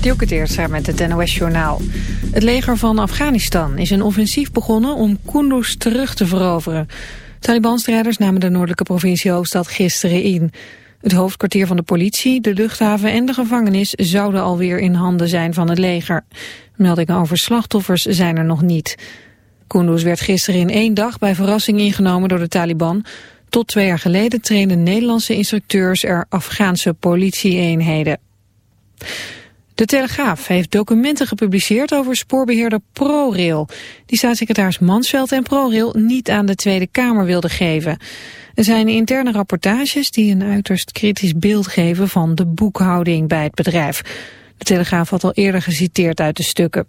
Dielke Teertstra met het NOS-journaal. Het leger van Afghanistan is een offensief begonnen om Kunduz terug te veroveren. Taliban-strijders namen de noordelijke provincie-hoofdstad gisteren in. Het hoofdkwartier van de politie, de luchthaven en de gevangenis zouden alweer in handen zijn van het leger. Meldingen over slachtoffers zijn er nog niet. Kunduz werd gisteren in één dag bij verrassing ingenomen door de Taliban. Tot twee jaar geleden trainden Nederlandse instructeurs er Afghaanse politieeenheden. De Telegraaf heeft documenten gepubliceerd over spoorbeheerder ProRail. Die staatssecretaris Mansveld en ProRail niet aan de Tweede Kamer wilden geven. Er zijn interne rapportages die een uiterst kritisch beeld geven van de boekhouding bij het bedrijf. De Telegraaf had al eerder geciteerd uit de stukken.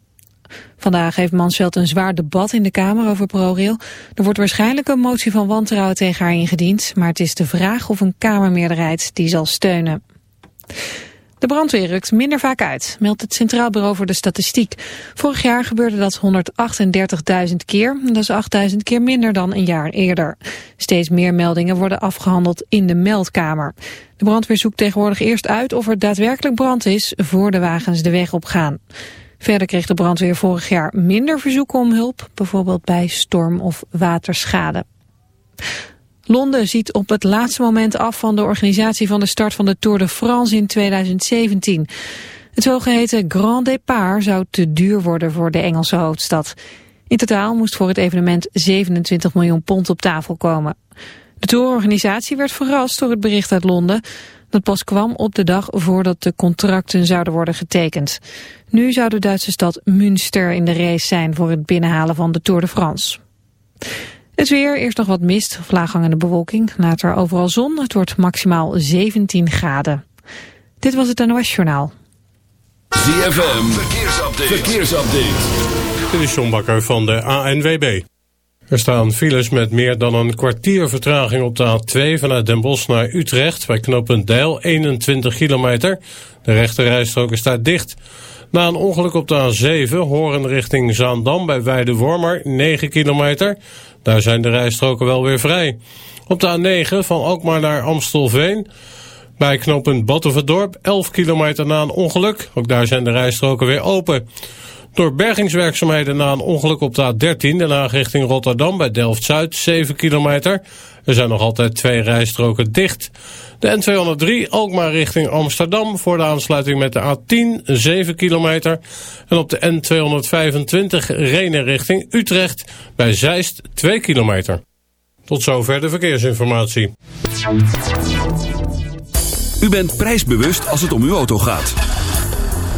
Vandaag heeft Mansveld een zwaar debat in de Kamer over ProRail. Er wordt waarschijnlijk een motie van wantrouwen tegen haar ingediend, maar het is de vraag of een Kamermeerderheid die zal steunen. De brandweer rukt minder vaak uit, meldt het Centraal Bureau voor de Statistiek. Vorig jaar gebeurde dat 138.000 keer, dat is 8.000 keer minder dan een jaar eerder. Steeds meer meldingen worden afgehandeld in de meldkamer. De brandweer zoekt tegenwoordig eerst uit of er daadwerkelijk brand is voor de wagens de weg op gaan. Verder kreeg de brandweer vorig jaar minder verzoeken om hulp, bijvoorbeeld bij storm- of waterschade. Londen ziet op het laatste moment af van de organisatie van de start van de Tour de France in 2017. Het zogeheten Grand Départ zou te duur worden voor de Engelse hoofdstad. In totaal moest voor het evenement 27 miljoen pond op tafel komen. De tourorganisatie werd verrast door het bericht uit Londen. Dat pas kwam op de dag voordat de contracten zouden worden getekend. Nu zou de Duitse stad Münster in de race zijn voor het binnenhalen van de Tour de France. Het weer, eerst nog wat mist of laaghangende bewolking. Later overal zon. Het wordt maximaal 17 graden. Dit was het NOS Journaal. ZFM, verkeersupdate. verkeersupdate. Dit is John Bakker van de ANWB. Er staan files met meer dan een kwartier vertraging op de A2 vanuit Den Bosch naar Utrecht bij knooppunt Deil, 21 kilometer. De rechterrijstrook is daar dicht. Na een ongeluk op de A7, horen richting Zaandam bij Weide-Wormer, 9 kilometer. Daar zijn de rijstroken wel weer vrij. Op de A9 van Alkmaar naar Amstelveen... Bij knooppunt Battenverdorp, 11 kilometer na een ongeluk. Ook daar zijn de rijstroken weer open. Door bergingswerkzaamheden na een ongeluk op de A13... de Haag richting Rotterdam bij Delft-Zuid, 7 kilometer. Er zijn nog altijd twee rijstroken dicht. De N203 Alkmaar richting Amsterdam... voor de aansluiting met de A10, 7 kilometer. En op de N225 Renen richting Utrecht... bij Zeist, 2 kilometer. Tot zover de verkeersinformatie. U bent prijsbewust als het om uw auto gaat.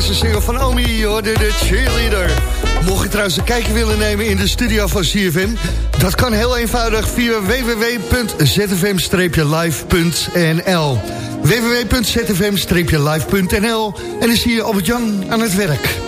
Deze single van Omi, de cheerleader. Mocht je trouwens een kijkje willen nemen in de studio van CFM... dat kan heel eenvoudig via www.zfm-live.nl www.zfm-live.nl En dan zie je Albert-Jan aan het werk.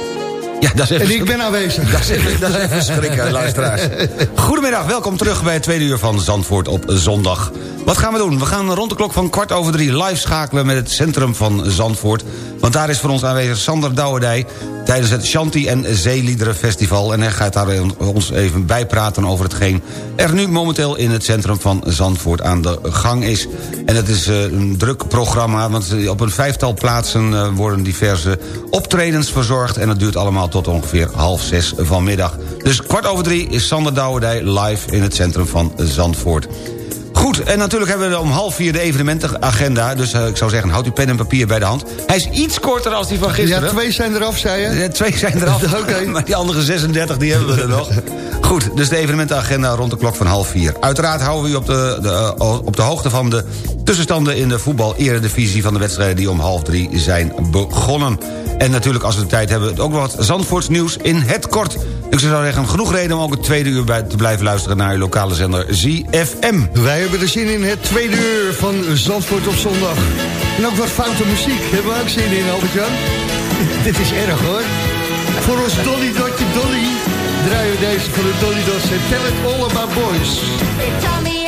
Ja, dat is even, en ik ben aanwezig. Dat is even, dat is even schrikken, luisteraars. Goedemiddag, welkom terug bij het tweede uur van Zandvoort op zondag. Wat gaan we doen? We gaan rond de klok van kwart over drie live schakelen met het centrum van Zandvoort. Want daar is voor ons aanwezig Sander Douwerdij tijdens het Shanti en Zeeliederen Festival. En hij gaat daar ons even bijpraten over hetgeen er nu momenteel in het centrum van Zandvoort aan de gang is. En het is eh, een druk programma, want op een vijftal plaatsen eh, worden diverse optredens verzorgd. En dat duurt allemaal tot ongeveer half zes vanmiddag. Dus kwart over drie is Sander Douwerdij live in het centrum van Zandvoort. Goed, en natuurlijk hebben we om half vier de evenementenagenda. Dus uh, ik zou zeggen, houd uw pen en papier bij de hand. Hij is iets korter als die van gisteren. Ja, twee zijn eraf, zei je? Ja, twee zijn eraf. Oké. Okay. maar die andere 36, die hebben we er nog. Goed, dus de evenementenagenda rond de klok van half vier. Uiteraard houden we u op de, de, uh, op de hoogte van de tussenstanden... in de voetbal-eredivisie van de wedstrijden die om half drie zijn begonnen. En natuurlijk, als we de tijd hebben, ook wat Zandvoorts nieuws in het kort. Ik zou zeggen, genoeg reden om ook het tweede uur bij te blijven luisteren... naar uw lokale zender ZFM. Wij hebben er zin in het tweede uur van Zandvoort op zondag. En ook wat foute muziek. Hebben we ook zin in, Albert-Jan? Dit is erg, hoor. Voor ons Dolly Dotje Dolly draaien we deze voor de Dolly Dots. En tell it all about boys.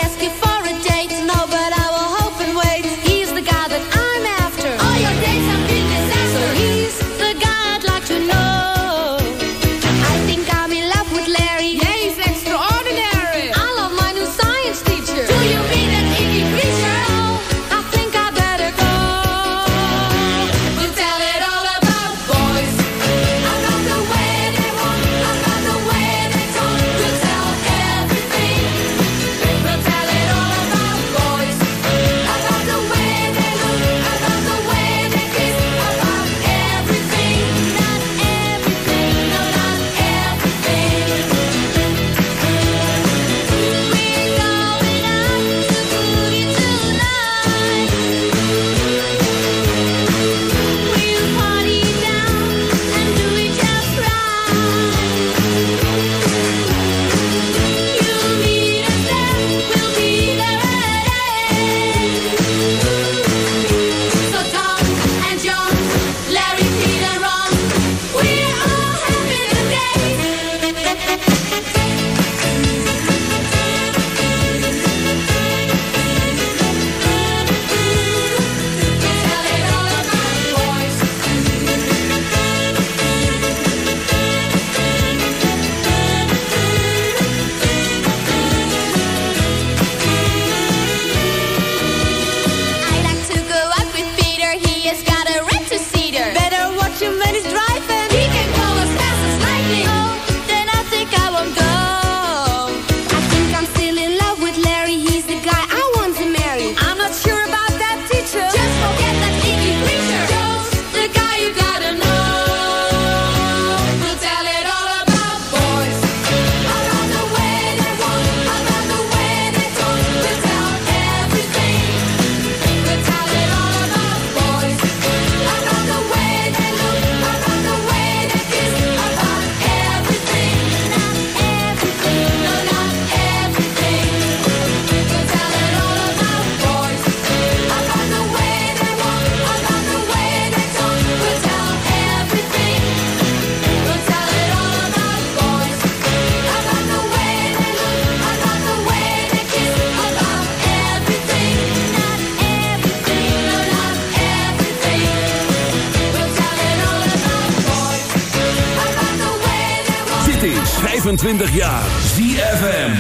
25 jaar ZFM.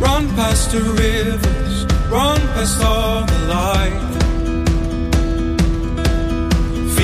Run past the rivers, run past all the light.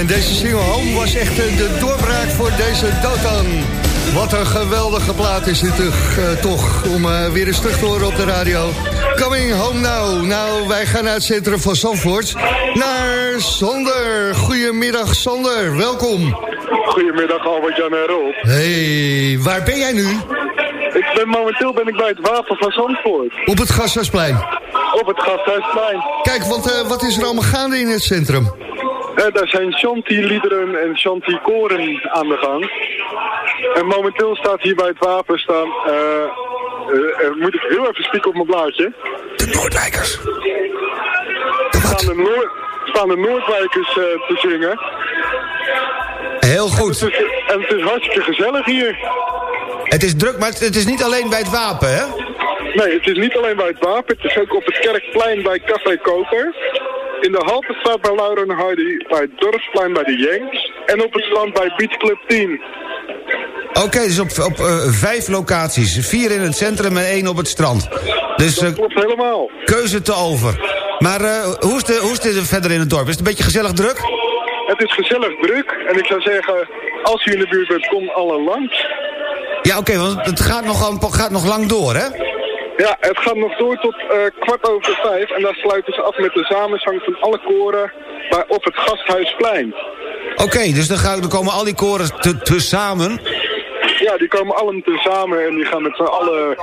en deze single Home was echt de doorbraak voor deze Dotan. Wat een geweldige plaat is dit toch, eh, toch om eh, weer eens terug te horen op de radio. Coming home now. Nou, wij gaan naar het centrum van Zandvoort. Naar Sander. Goedemiddag Sander, welkom. Goedemiddag Albert-Jan en Rob. Hey, waar ben jij nu? Ik ben momenteel ben ik bij het wapen van Zandvoort. Op het Gasthuisplein. Op het Gasthuisplein. Kijk, want eh, wat is er allemaal gaande in het centrum? Eh, daar zijn Shanti-liederen en Shanti-koren aan de gang. En momenteel staat hier bij het wapen staan... eh eh, moet ik heel even spieken op mijn blaadje. De Noordwijkers. Staan de, Noord, staan de Noordwijkers te zingen. Heel goed. Het is, en het is hartstikke gezellig hier. Het is druk, maar het- het is niet alleen bij het wapen, hè? Nee, het is niet alleen bij het wapen. Het is ook op het Kerkplein bij Café Koper. In de Haltestraat bij Laura en Hardy. Bij het Dorpsplein bij de Jenks. En op het strand bij Beach Club 10. Oké, dus op, op eh, vijf locaties. Vier in het centrum en één op het strand. Dus eh, Dat klopt helemaal. keuze te over. Maar eh, hoe, is de, hoe is het verder in het dorp? Is het een beetje gezellig druk? Het is gezellig druk. En ik zou zeggen, als u in de buurt bent, kom alle langs. Ja, oké, want het gaat nog, gaat nog lang door, hè? Ja, het gaat nog door tot eh, kwart over vijf. En dan sluiten ze af met de samenzang van alle koren bij, op het Gasthuisplein. Oké, dus dan, gaan, dan komen al die koren te, te samen. Ja, die komen allen tezamen en die gaan met z'n allen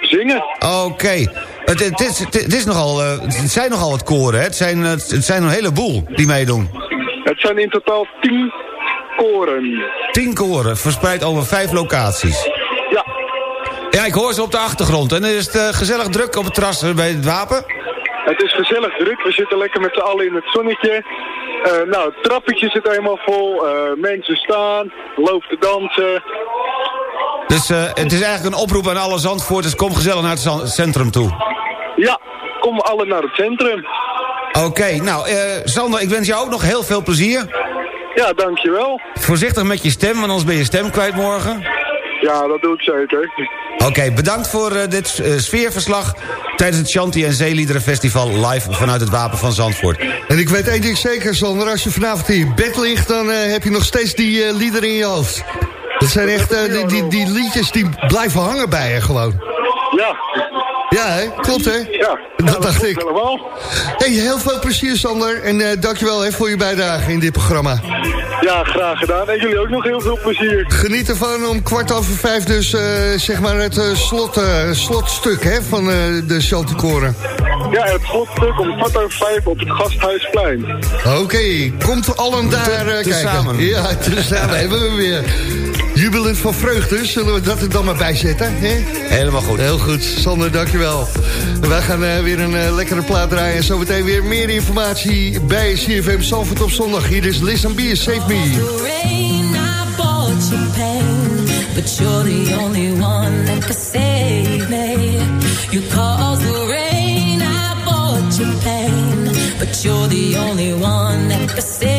zingen. Oké. Het, het, is, het, is nogal, eh, het zijn nogal wat koren, hè? Het zijn, eh, het zijn een heleboel die meedoen. Het zijn in totaal tien koren. Tien koren, verspreid over vijf locaties. Ja, ik hoor ze op de achtergrond. En is het eh, gezellig druk op het terras eh, bij het wapen? het is gezellig druk. We zitten lekker met z'n allen in het zonnetje. Eh, nou, het trappetje zit helemaal vol. Mensen staan, loopt te dansen. Dus het is eigenlijk een oproep aan alle Zandvoorters. Kom gezellig naar het centrum toe. Ja, kom allen naar het centrum. Oké, nou, Sander, ik wens jou ook nog heel veel plezier. Ja, dankjewel. Voorzichtig met je stem, want anders ben je stem kwijt morgen. Ja, dat doe ik zeker. Oké, bedankt voor eh, dit eh, sfeerverslag... tijdens het Chanti en Zeeliederen Festival live vanuit het Wapen van Zandvoort. En ik weet één ding zeker, Sander. Als je vanavond in je bed ligt, dan eh, heb je nog steeds die liederen in je hoofd. Dat zijn echt die, die, die liedjes die blijven hangen bij je gewoon. Ja, Ja, hè? Klopt, hè? ja. Dat dacht ik. Helemaal. Hey, heel veel plezier, Sander. En eh, dankjewel hè, voor je bijdrage in dit programma. Ja, graag gedaan. En jullie ook nog heel veel plezier. Geniet ervan om kwart over vijf dus, eh, zeg maar, het eh, slot, eh, slotstuk hè, van eh, de Chanticoren. Ja, het slotstuk om kwart over vijf op het Gasthuisplein. Oké, komt allen daar kijken. tezamen. Ja, tezamen hebben we weer. Jubelend van vreugde, zullen we dat er dan maar bij zetten? Hè? Helemaal goed. Heel goed, Sander, dankjewel. Wij gaan eh, weer een eh, lekkere plaat draaien. En zometeen weer meer informatie bij CFM Salford op zondag. Hier is Listen Be, Save Me. rain, I bought you pain, but you're the only one that can save me. You caused the rain, I bought you pain, but you're the only one that can save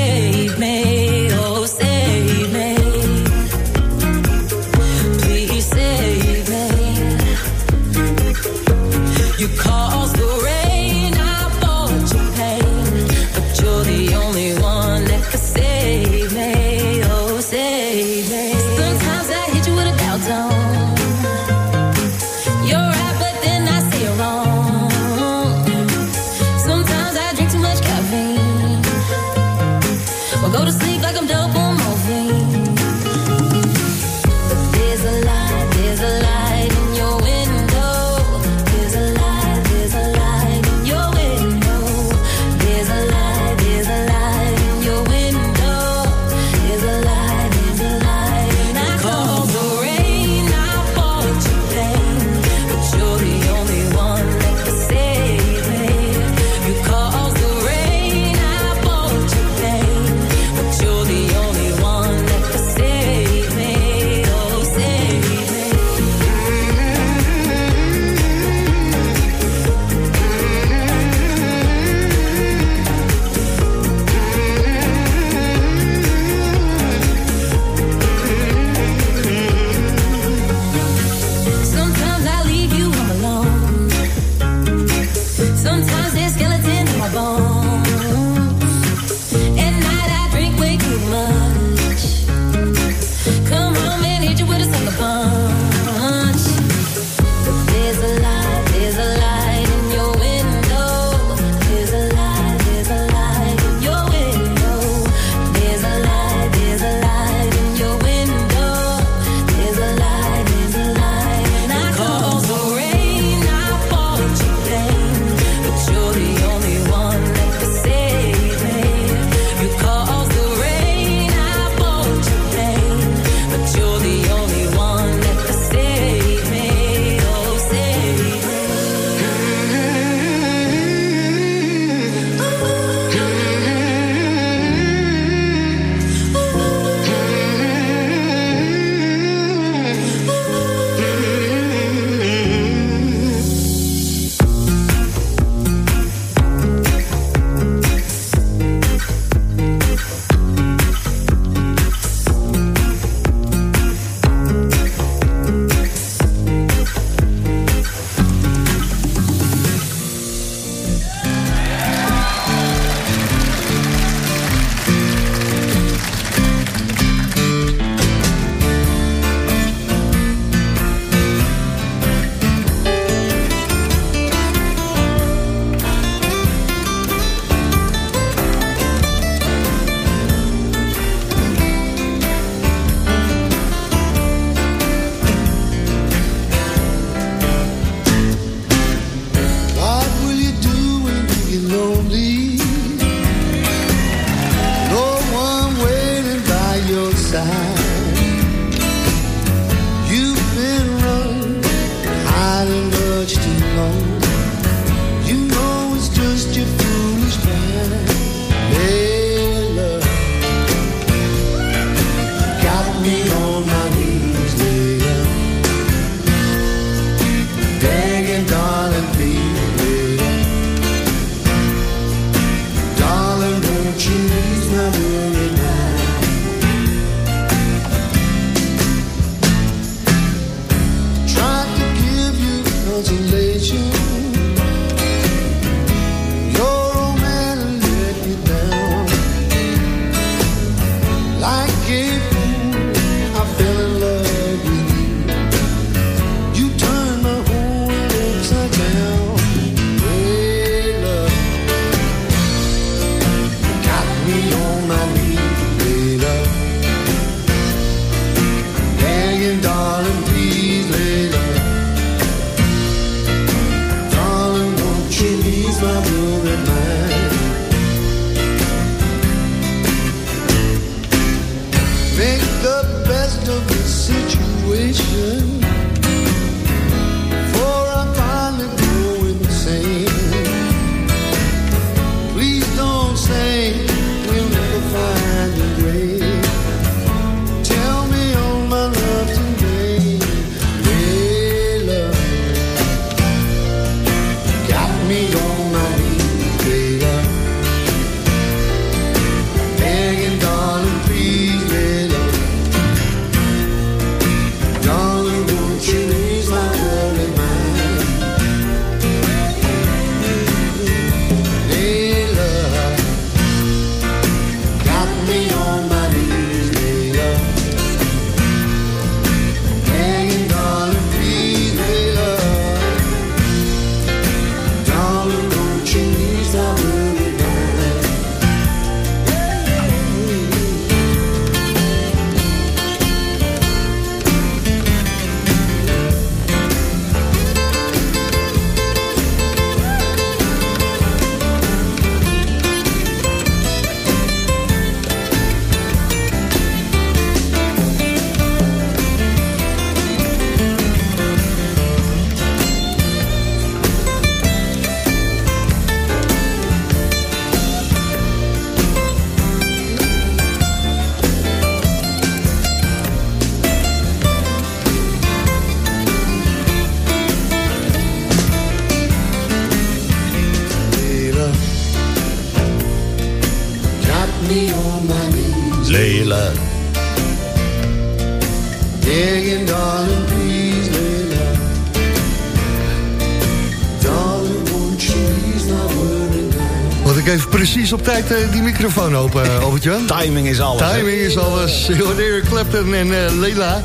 op tijd eh, die microfoon open, uh, Albert-Jan. Timing is alles. Timing is alles. Eric Clapton en eh, Leila.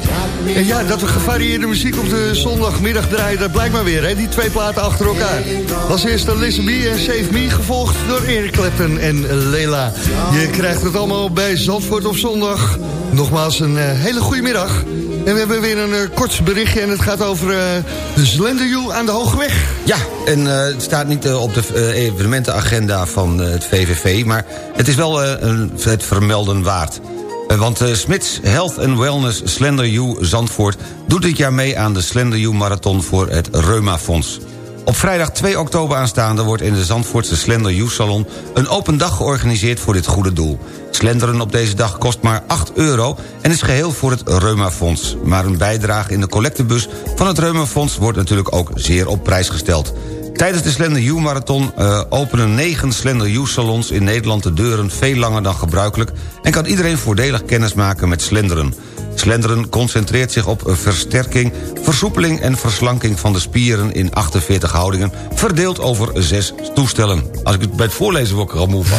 En ja, dat we gevarieerde muziek op de zondagmiddag draaien... dat blijkt maar weer, hè? die twee platen achter elkaar. Als eerste Listen Me en Save Me, gevolgd door Eric Clapton en Leila. Je krijgt het allemaal bij Zandvoort op zondag. Nogmaals een eh, hele goede middag. En we hebben weer een eh, kort berichtje en het gaat over eh, de Slenderjoe aan de Hoogweg. Ja, en eh, het staat niet eh, op de eh, evenementenagenda van eh, het VVV... maar het is wel eh, een, het vermelden waard. Eh, want eh, Smits Health and Wellness Slender U Zandvoort... doet dit jaar mee aan de Slender U Marathon voor het Reuma Fonds. Op vrijdag 2 oktober aanstaande wordt in de Zandvoortse Slender U Salon... een open dag georganiseerd voor dit goede doel. Slenderen op deze dag kost maar 8 euro en is geheel voor het Reuma Fonds. Maar een bijdrage in de collectebus van het Reuma Fonds... wordt natuurlijk ook zeer op prijs gesteld. Tijdens de Slender U Marathon eh, openen negen Slender U salons in Nederland de deuren veel langer dan gebruikelijk... en kan iedereen voordelig kennis maken met slenderen. Slenderen concentreert zich op versterking, versoepeling en verslanking van de spieren in 48 houdingen, verdeeld over zes toestellen. Als ik het bij het voorlezen word ik er al moe van.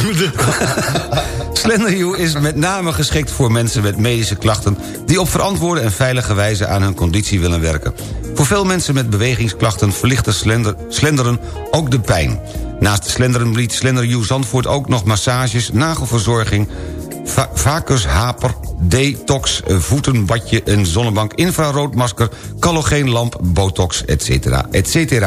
Is met name geschikt voor mensen met medische klachten... die op verantwoorde en veilige wijze aan hun conditie willen werken. Voor veel mensen met bewegingsklachten verlicht de slender, slenderen ook de pijn. Naast de slenderen biedt Slender Zandvoort ook nog massages, nagelverzorging... va vakushaper, detox, eh, voetenbadje, een zonnebank, infraroodmasker... calogeenlamp, botox, etc. etc.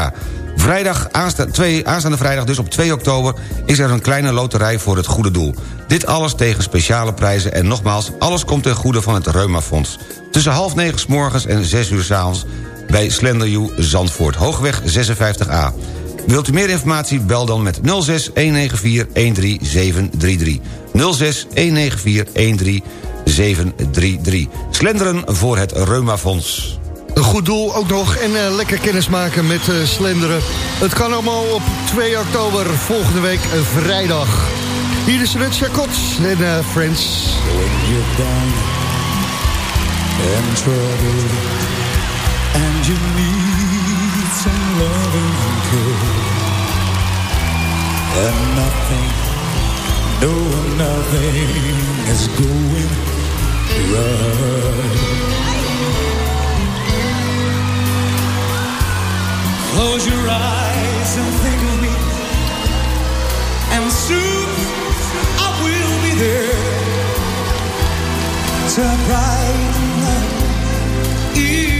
Vrijdag, aansta twee, aanstaande vrijdag, dus op 2 oktober... is er een kleine loterij voor het goede doel. Dit alles tegen speciale prijzen en nogmaals... alles komt ten goede van het Reumafonds. Tussen half negen s morgens en 6 uur s avonds... bij Slender U Zandvoort, Hoogweg 56A. Wilt u meer informatie, bel dan met 06 194 13733. 06 194 13733. Slenderen voor het Reumafonds. Een goed doel ook nog en eh, lekker kennis maken met eh, slenderen. Het kan allemaal op 2 oktober volgende week eh, vrijdag. Hier is Red Chacot en Friends. When you're down and troubled and you need some loving and care. And nothing, no, nothing is going right. Close your eyes and think of me, and soon I will be there to brighten up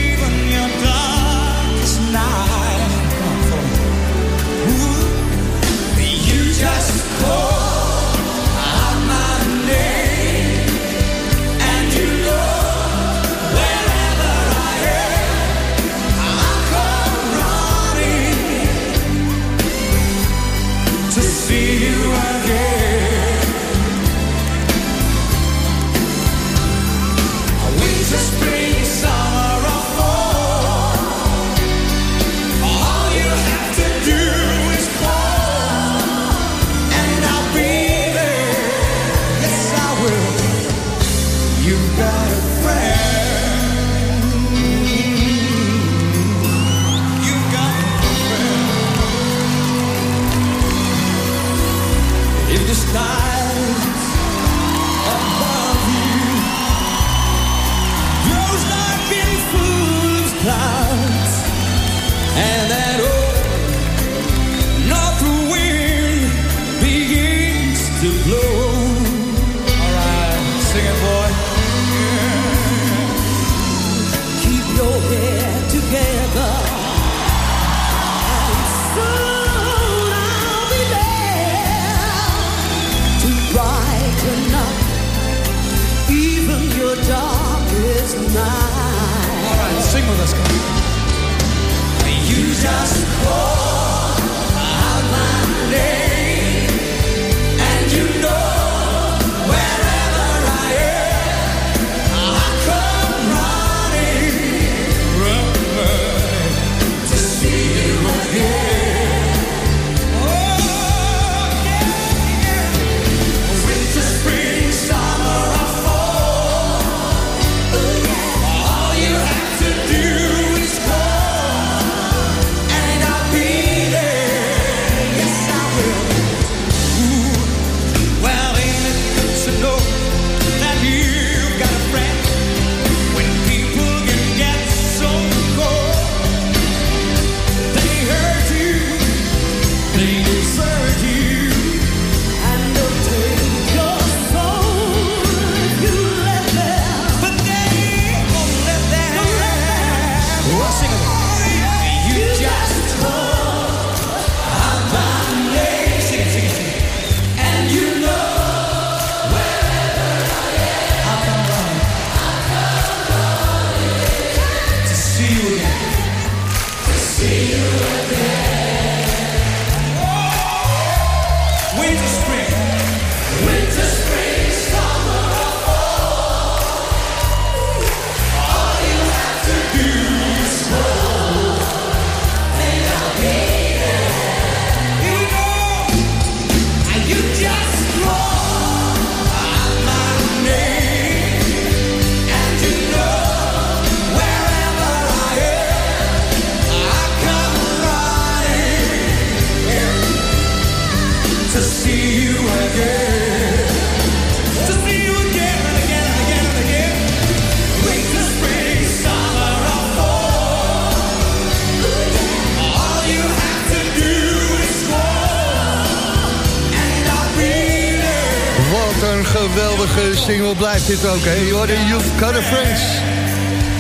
blijft dit ook, hè? Hoorde You've Got a Friends.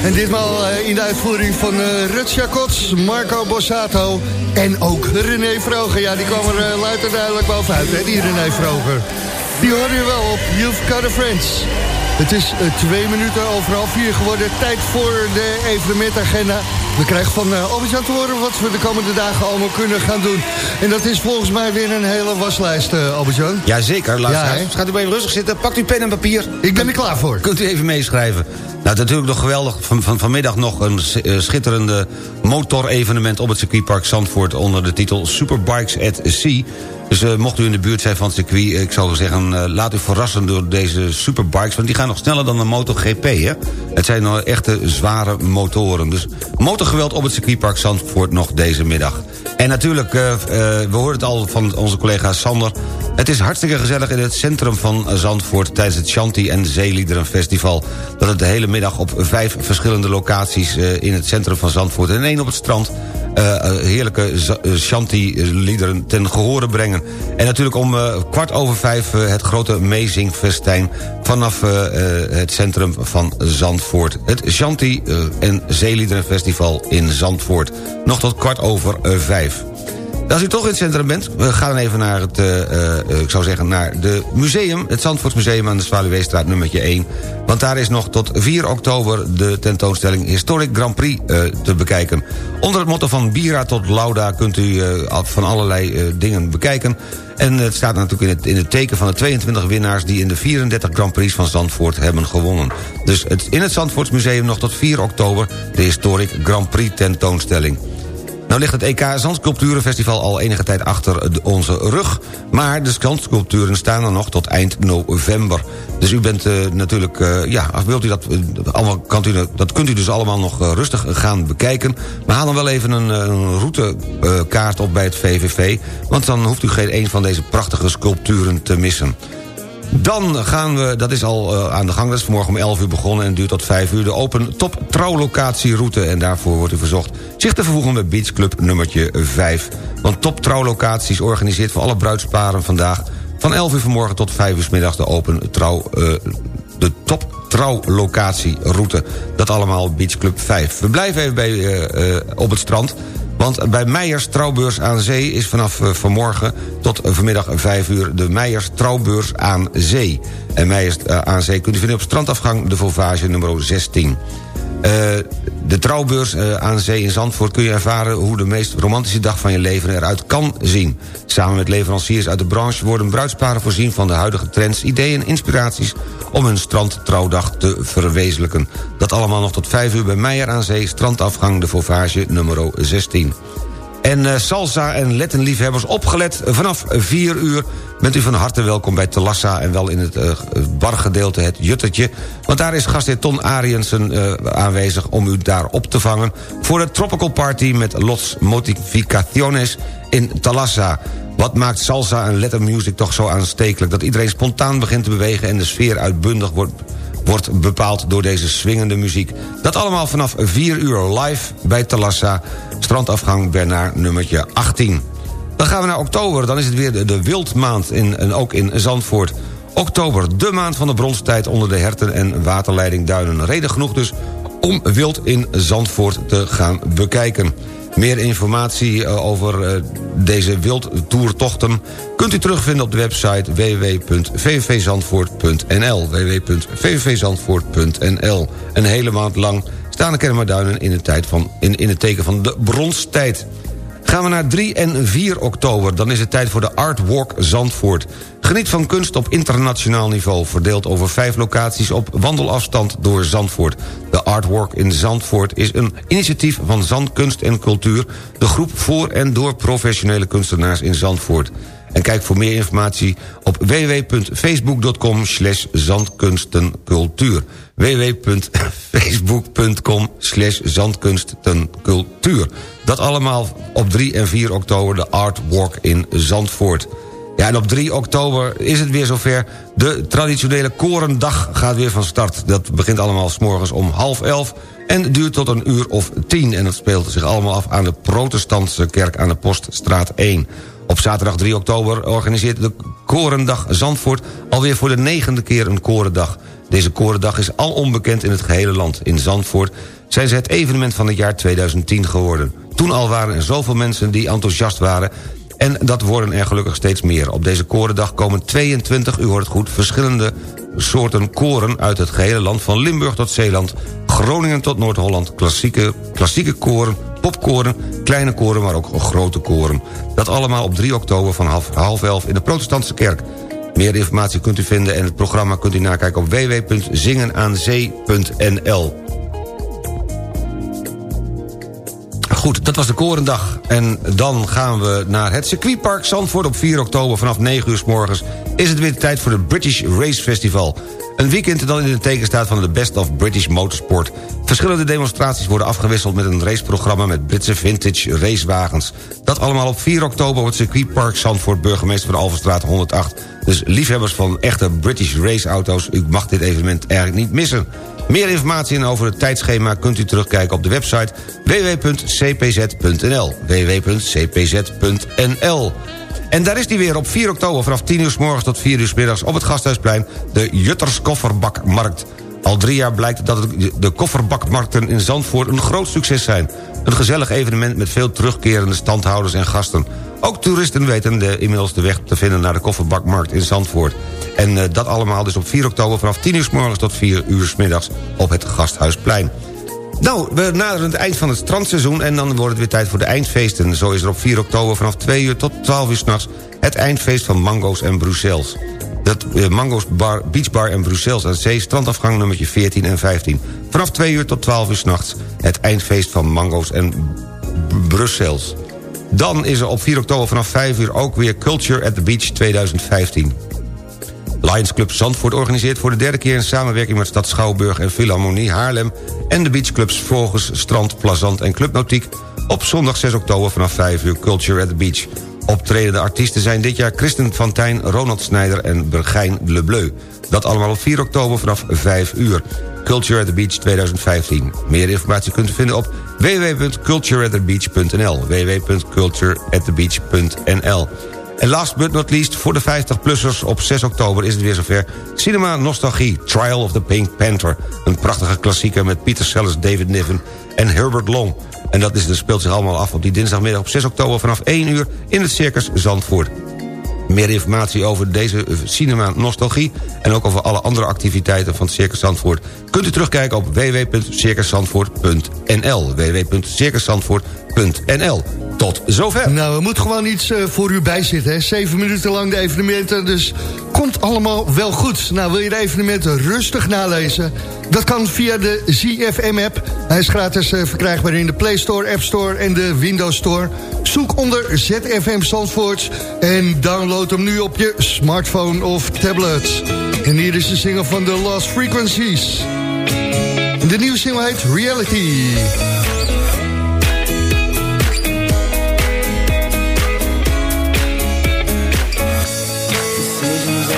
En ditmaal eh, in de uitvoering van eh Rut Jacots, Marco Bossato en ook René Vroger. Ja, die kwam er eh, luid en duidelijk bovenuit, hè, die René Vroger. Die hoorde je wel op Got a Friends. Het is twee minuten over half vier geworden. Tijd voor de evenementagenda. We krijgen van uh, Albert-Jan te horen wat we de komende dagen allemaal kunnen gaan doen. En dat is volgens mij weer een hele waslijst, eh Albert-Jan. Jazeker, luisteraars. Ja? Gaat u even rustig zitten, pakt uw pen en papier. Ik ben er klaar voor. Kunt u even meeschrijven. Nou, natuurlijk nog geweldig. Van, van, vanmiddag nog een eh, schitterende motorevenement op het circuitpark Zandvoort... onder de titel Superbikes at Sea. Dus eh, mocht u in de buurt zijn van het circuit... ik zou zeggen, eh, laat u verrassen door deze superbikes... want die gaan nog sneller dan de MotoGP, hè? Het zijn nou echte zware motoren. Dus motorgeweld op het circuitpark Zandvoort nog deze middag. En natuurlijk, eh, eh, we hoorden het al van onze collega Sander... het is hartstikke gezellig in het centrum van Zandvoort... tijdens het Shanti en Zeeliederenfestival... dat het de hele middag op vijf verschillende locaties... eh, in het centrum van Zandvoort en één op het strand... eh, eh, heerlijke eh, Shanti-liederen ten gehore brengen. En natuurlijk om kwart over vijf het grote Amazing-festijn... vanaf het centrum van Zandvoort. Het Shanti eh, en Zeeliederenfestival in Zandvoort. Nog tot kwart over vijf. Als u toch in het centrum bent, we gaan even naar het, eh, eh, ik zou zeggen, naar de museum. Het Zandvoortsmuseum aan de Zwaluweestraat nummertje 1. Want daar is nog tot 4 oktober de tentoonstelling Historic Grand Prix eh, te bekijken. Onder het motto van Bira tot Lauda kunt u van allerlei dingen bekijken. En het staat natuurlijk in het, in het teken van de 22 winnaars... die in de 34 Grand Prix van Zandvoort hebben gewonnen. Dus het, in het Zandvoortsmuseum nog tot 4 oktober... de Historic Grand Prix tentoonstelling. Nou ligt het EK Zandsculpturenfestival al enige tijd achter onze rug... maar de zandsculpturen staan er nog tot eind november. Dus u bent eh, natuurlijk... eh, ja, wilt u dat, eh, allemaal, kan u, dat kunt u dus allemaal nog rustig gaan bekijken. Maar haal dan wel even een, een routekaart op bij het VVV... want dan hoeft u geen een van deze prachtige sculpturen te missen. Dan gaan we, dat is al eh, aan de gang, dat is vanmorgen om 11 uur begonnen... en duurt tot 5 uur, de open top trouwlocatieroute. En daarvoor wordt u verzocht zich te vervoegen met Beach Club nummertje 5. Want top trouwlocaties organiseert voor alle bruidsparen vandaag... van 11 uur vanmorgen tot 5 uur 's middags de open trouw... eh, de top trouwlocatieroute. Dat allemaal Beach Club 5. We blijven even bij, eh, op het strand... Want bij Meijers Trouwbeurs aan Zee is vanaf eh, vanmorgen tot eh, vanmiddag 5 uur de Meijers Trouwbeurs aan Zee. En Meijers eh, aan Zee kunt u vinden op strandafgang de Vauvage nummer 16. Eh, de trouwbeurs eh, aan zee in Zandvoort kun je ervaren... hoe de meest romantische dag van je leven eruit kan zien. Samen met leveranciers uit de branche worden bruidsparen voorzien... van de huidige trends, ideeën en inspiraties... om hun strandtrouwdag te verwezenlijken. Dat allemaal nog tot 5 uur bij Meijer aan Zee... strandafgang de Vauvage nummer 16. En eh, salsa en lettenliefhebbers opgelet vanaf 4 uur... bent u van harte welkom bij Telassa en wel in het eh, bargedeelte het Juttertje. Want daar is gastheer Ton Ariensen eh, aanwezig om u daar op te vangen... voor de Tropical Party met Los Modificaciones in Talassa. Wat maakt salsa en lettermusic toch zo aanstekelijk... dat iedereen spontaan begint te bewegen en de sfeer uitbundig wordt wordt bepaald door deze swingende muziek. Dat allemaal vanaf 4 uur live bij Talassa, strandafgang Bernard nummertje 18. Dan gaan we naar oktober, dan is het weer de, wildmaand in, en ook in Zandvoort. Oktober, de maand van de bronstijd onder de herten en waterleidingduinen. Reden genoeg dus om wild in Zandvoort te gaan bekijken. Meer informatie eh, over eh, deze wildtoertochten... kunt u terugvinden op de website www.vvvzandvoort.nl www.vvvzandvoort.nl Een hele maand lang staan de van, in, in het teken van de bronstijd. Gaan we naar 3 en 4 oktober, dan is het tijd voor de Art Walk Zandvoort. Geniet van kunst op internationaal niveau... verdeeld over vijf locaties op wandelafstand door Zandvoort. De Art Walk in Zandvoort is een initiatief van Zandkunst en Cultuur... de groep voor en door professionele kunstenaars in Zandvoort. En kijk voor meer informatie op www.facebook.com slash zandkunstencultuur www.facebook.com slash zandkunstencultuur Dat allemaal op 3 en 4 oktober de Art Walk in Zandvoort. Ja, en op 3 oktober is het weer zover. De traditionele Korendag gaat weer van start. Dat begint allemaal s morgens om half elf en duurt tot een uur of tien. En dat speelt zich allemaal af aan de protestantse kerk aan de Poststraat 1. Op zaterdag 3 oktober organiseert de Korendag Zandvoort... alweer voor de negende keer een Korendag. Deze Korendag is al onbekend in het gehele land. In Zandvoort zijn ze het evenement van het jaar 2010 geworden. Toen al waren er zoveel mensen die enthousiast waren... En dat worden er gelukkig steeds meer. Op deze korendag komen 22, u hoort het goed... verschillende soorten koren uit het gehele land... van Limburg tot Zeeland, Groningen tot Noord-Holland... Klassieke, klassieke koren, popkoren, kleine koren... maar ook grote koren. Dat allemaal op 3 oktober van half, half elf in de protestantse kerk. Meer informatie kunt u vinden en het programma kunt u nakijken... op www.zingenaanzee.nl Goed, dat was de Korendag. En dan gaan we naar het circuitpark Zandvoort op 4 oktober. Vanaf 9 uur s morgens is het weer tijd voor het British Race Festival. Een weekend dat in het teken staat van de Best of British Motorsport. Verschillende demonstraties worden afgewisseld met een raceprogramma... met Britse vintage racewagens. Dat allemaal op 4 oktober op het circuitpark Zandvoort... burgemeester van Alverstraat 108. Dus liefhebbers van echte British raceauto's... u mag dit evenement eigenlijk niet missen. Meer informatie over het tijdschema kunt u terugkijken op de website www.cpz.nl www.cpz.nl en daar is die weer op 4 oktober vanaf 10 uur s morgens tot 4 uur s middags op het Gasthuisplein... de Jutters Kofferbakmarkt. Al drie jaar blijkt dat de kofferbakmarkten in Zandvoort een groot succes zijn. Een gezellig evenement met veel terugkerende standhouders en gasten. Ook toeristen weten de, inmiddels de weg te vinden naar de kofferbakmarkt in Zandvoort. En eh, dat allemaal dus op 4 oktober vanaf 10 uur s morgens tot 4 uur s middags op het Gasthuisplein. Nou, we naderen het eind van het strandseizoen... en dan wordt het weer tijd voor de eindfeesten. Zo is er op 4 oktober vanaf 2 uur tot 12 uur s'nachts... het eindfeest van Mango's en Bruxelles. Dat eh, Mango's Bar, Beach Bar en Bruxelles aan zee... strandafgang nummertje 14 en 15. Vanaf 2 uur tot 12 uur s'nachts... het eindfeest van Mango's en B- Bruxelles. Dan is er op 4 oktober vanaf 5 uur ook weer Culture at the Beach 2015. Lions Club Zandvoort organiseert voor de derde keer... in samenwerking met Stad Schouwburg en Philharmonie Haarlem... en de beachclubs Vogels, Strand, Plazant en Club Nautiek... op zondag 6 oktober vanaf 5 uur Culture at the Beach. Optredende artiesten zijn dit jaar Christen van Tijn, Ronald Snijder en Bergijn Lebleu. Dat allemaal op 4 oktober vanaf 5 uur. Culture at the Beach 2015. Meer informatie kunt u vinden op www.cultureatthebeach.nl www.cultureatthebeach.nl en last but not least, voor de 50-plussers op 6 oktober is het weer zover... Cinema Nostalgie, Trial of the Pink Panther. Een prachtige klassieker met Peter Sellers, David Niven en Herbert Long. En dat is, dat speelt zich allemaal af op die dinsdagmiddag op 6 oktober... vanaf 1 uur in het Circus Zandvoort. Meer informatie over deze Cinema Nostalgie... en ook over alle andere activiteiten van Circus Zandvoort... kunt u terugkijken op www.circuszandvoort.nl www.circuszandvoort.nl Tot zover. Nou, er moet gewoon iets eh, voor u bij zitten. Hè? Zeven minuten lang de evenementen, dus komt allemaal wel goed. Nou, wil je de evenementen rustig nalezen? Dat kan via de ZFM-app. Hij is gratis eh, verkrijgbaar in de Play Store, App Store en de Windows Store. Zoek onder ZFM Zandvoort en download hem nu op je smartphone of tablet. En hier is de single van The Lost Frequencies. De nieuwe single heet Reality.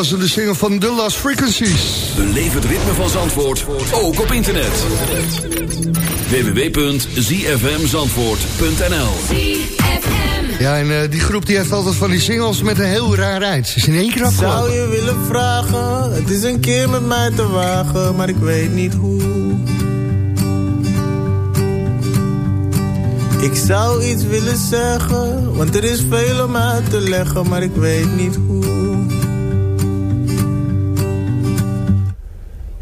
Was de single van The Last Frequencies. Beleef het ritme van Zandvoort, ook op internet. www.zfmzandvoort.nl Ja, en eh, die groep die heeft altijd van die singles met een heel raar eind. Ze is in één keer Zou afgelopen. je willen vragen, het is een keer met mij te wagen, maar ik weet niet hoe. Ik zou iets willen zeggen, want er is veel om uit te leggen, maar ik weet niet hoe.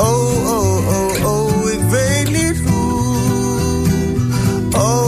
Oh, oh, oh, oh, ik weet niet hoe. Oh,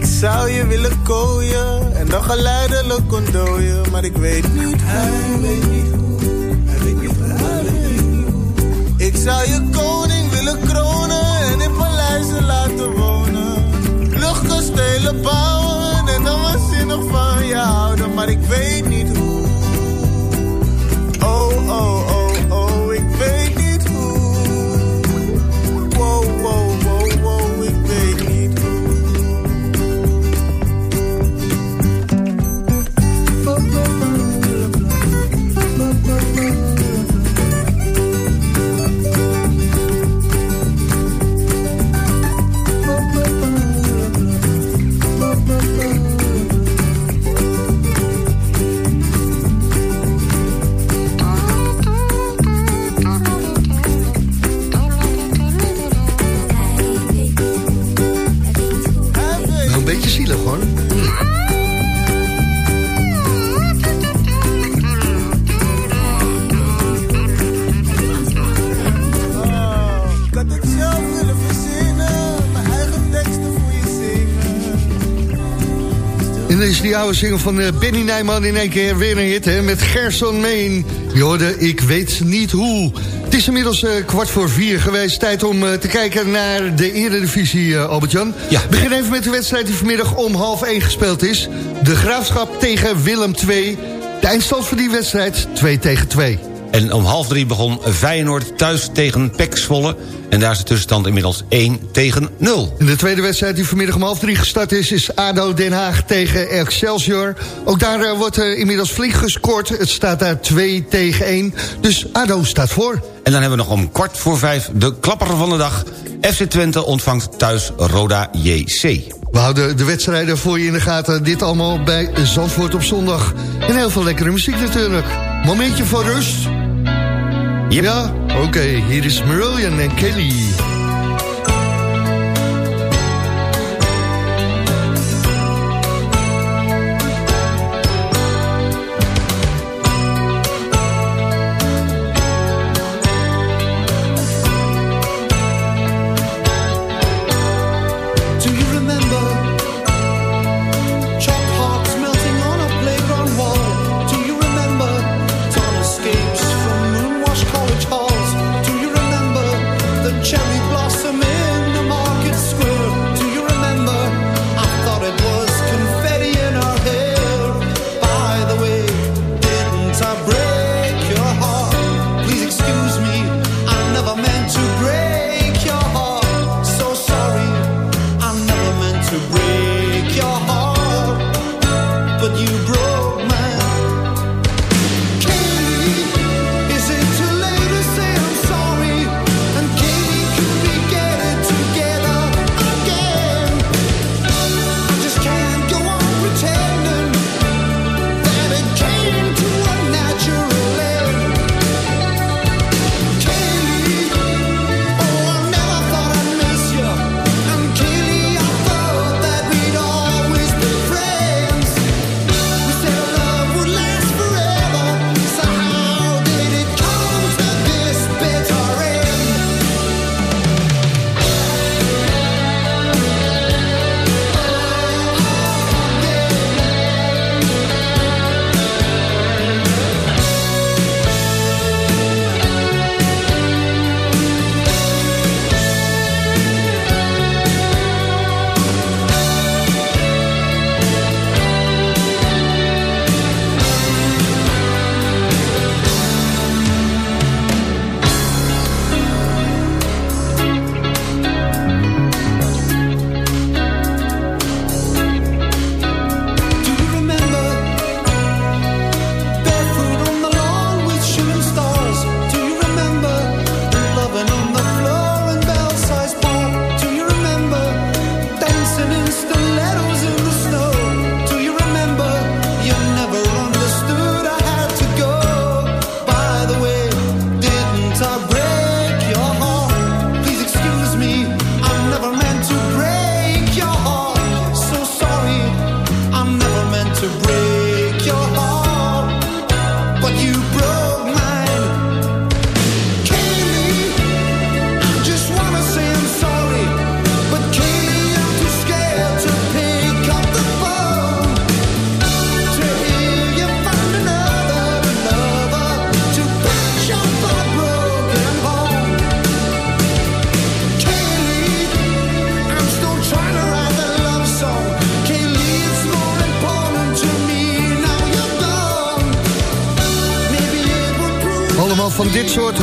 Ik zou je willen kooien en dan geleidelijk ontdooien, maar ik weet niet weet niet hoe, hij weet niet hoe, hij weet niet hoe. Ik zou je koning willen kronen en in paleizen laten wonen. Luchtkastelen bouwen en dan waanzinnig van je houden, maar ik weet niet oude single van eh, Benny Nijman in één keer weer een hit, hè? Met Gerson Meen. Je hoorde, ik weet niet hoe. Het is inmiddels eh, kwart voor vier geweest. Tijd om eh, te kijken naar de eredivisie, eh Albert-Jan. Ja. Begin even met de wedstrijd die vanmiddag om half één gespeeld is. De Graafschap tegen Willem II. De eindstand van die wedstrijd 2 tegen 2. En om half drie begon Feyenoord thuis tegen Zwolle. En daar is de tussenstand inmiddels 1 tegen 0. En de tweede wedstrijd die vanmiddag om half drie gestart is... is ADO Den Haag tegen Excelsior. Ook daar eh, wordt eh, inmiddels flink gescoord. Het staat daar 2 tegen 1. Dus ADO staat voor. En dan hebben we nog om kwart voor vijf de klapper van de dag. FC Twente ontvangt thuis Roda JC. We houden de wedstrijden voor je in de gaten. Dit allemaal bij Zandvoort op zondag. En heel veel lekkere muziek natuurlijk. Momentje voor rust. Yep. Ja, oké. hier is Marillion en Kelly.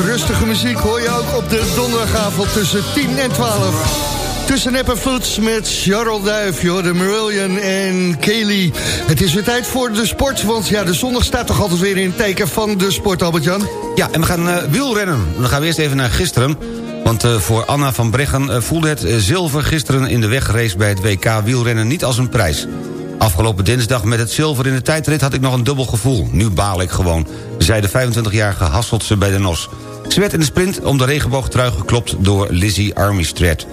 Rustige muziek hoor je ook op de donderdagavond tussen 10 en 12. Tussen Nep en met Charles Duif, de Marillion en Kelly. Het is weer tijd voor de sport, want ja, de zondag staat toch altijd weer in het teken van de sport, Albert-Jan? Ja, en we gaan eh, wielrennen. Dan gaan we eerst even naar gisteren. Want eh, voor Anna van Breggen eh, voelde het zilver gisteren in de wegrace... bij het WK wielrennen niet als een prijs. Afgelopen dinsdag met het zilver in de tijdrit had ik nog een dubbel gevoel. Nu baal ik gewoon, zei de 25-jarige Hasseltse bij de NOS. Ze werd in de sprint om de regenboogtrui geklopt door Lizzie Armstrad.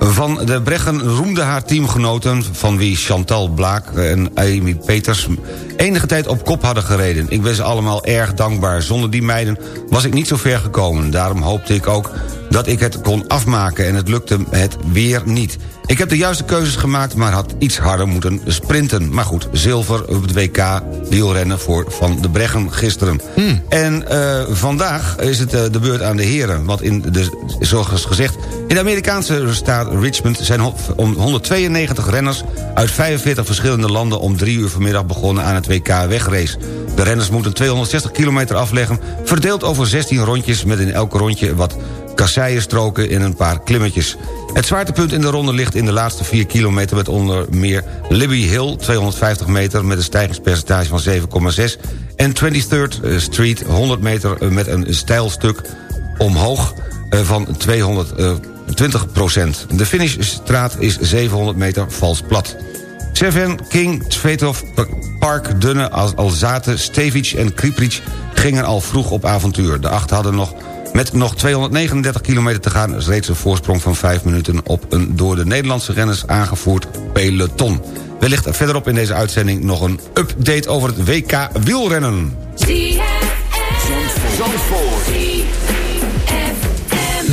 Van de Breggen roemde haar teamgenoten... van wie Chantal Blaak en Amy Peters enige tijd op kop hadden gereden. Ik ben ze allemaal erg dankbaar. Zonder die meiden was ik niet zo ver gekomen. Daarom hoopte ik ook dat ik het kon afmaken... en het lukte het weer niet. Ik heb de juiste keuzes gemaakt, maar had iets harder moeten sprinten. Maar goed, zilver op het WK wielrennen voor Van de Breggen gisteren. En eh, vandaag is het eh, de beurt aan de heren. Want in de, zoals gezegd, in de Amerikaanse staat Richmond... zijn om 192 renners uit 45 verschillende landen... om drie uur vanmiddag begonnen aan het WK wegrace. De renners moeten 260 kilometer afleggen... verdeeld over 16 rondjes met in elk rondje wat kasseienstroken in een paar klimmetjes. Het zwaartepunt in de ronde ligt in de laatste 4 kilometer... met onder meer Libby Hill, 250 meter... met een stijgingspercentage van 7,6... en 23rd Street, 100 meter eh, met een steil stuk omhoog eh, van 220 procent. De finishstraat is 700 meter vals plat. Seven, King, Svetov, Park, Dunne, Al- Alzate, Stevic en Kripric gingen al vroeg op avontuur. De acht hadden nog met nog 239 kilometer te gaan... is reeds een voorsprong van 5 minuten op een door de Nederlandse renners aangevoerd peloton. Wellicht verderop in deze uitzending nog een update over het WK wielrennen.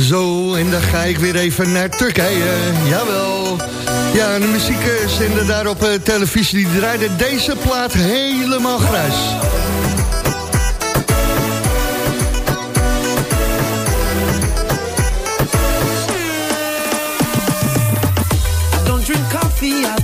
Zo, en dan ga ik weer even naar Turkije. Jawel. Ja, de muziekzender daar op eh, televisie... die draaide deze plaat helemaal grijs.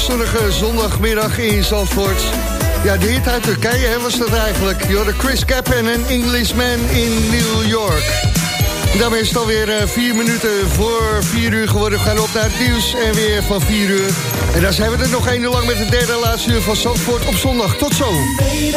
zonnige zondagmiddag in Zandvoort. Ja, de hit uit Turkije hè, was dat eigenlijk. Jorde Chris Cap en Englishman in New York. Daarmee is het alweer eh, vier minuten voor vier uur geworden. We gaan op naar het nieuws en weer van vier uur. En daar zijn we er nog één uur lang met de derde laatste uur van Zandvoort op zondag. Tot zo. Baby,